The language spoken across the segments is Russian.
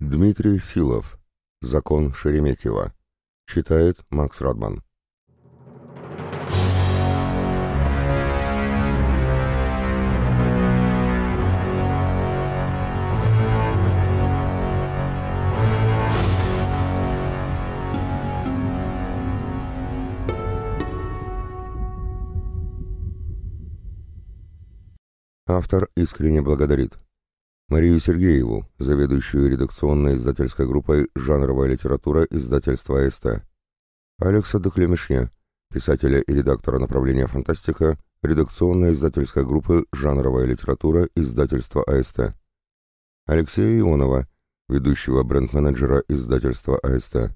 Дмитрий Силов. Закон Шереметьева. Читает Макс Радман. Автор искренне благодарит Марию Сергееву, заведующую редакционной издательской группой «Жанровая литература» издательства АСТ, Алекса Деклемешье, писателя и редактора направления «Фантастика», редакционной издательской группы «Жанровая литература» издательства АСТ, Алексея Ионова, ведущего бренд-менеджера издательства АСТ,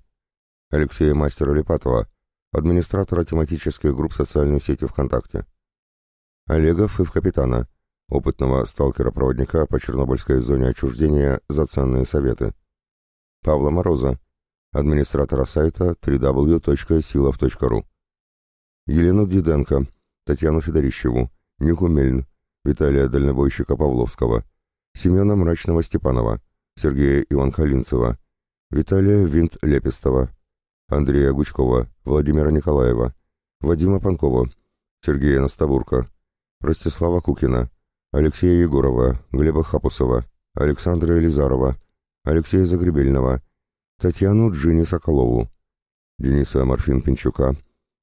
Алексея Мастера-Лепатова, администратора тематических групп социальной сети ВКонтакте, Олега Фыв-Капитана, опытного сталкера-проводника по Чернобыльской зоне отчуждения за ценные советы. Павла Мороза, администратора сайта www.silov.ru. Елену Диденко, Татьяну Федорищеву, Нику Мельн, Виталия Дальнобойщика Павловского, Семена Мрачного Степанова, Сергея Иван-Халинцева, Виталия Винт Лепестова, Андрея Гучкова, Владимира Николаева, Вадима Панкова, Сергея Настабурка, Ростислава Кукина, Алексея Егорова, Глеба Хапусова, Александра Елизарова, Алексея Загребельного, Татьяну Джинни Соколову, Дениса Марфин-Пинчука,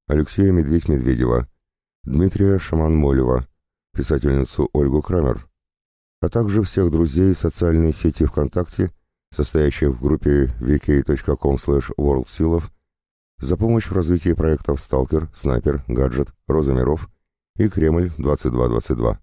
Алексея Медведь-Медведева, Дмитрия Шаман-Молева, писательницу Ольгу Крамер, а также всех друзей социальной сети ВКонтакте, состоящих в группе vk.com worldsilov, за помощь в развитии проектов «Сталкер», «Снайпер», «Гаджет», «Роза миров» и «Кремль 2222».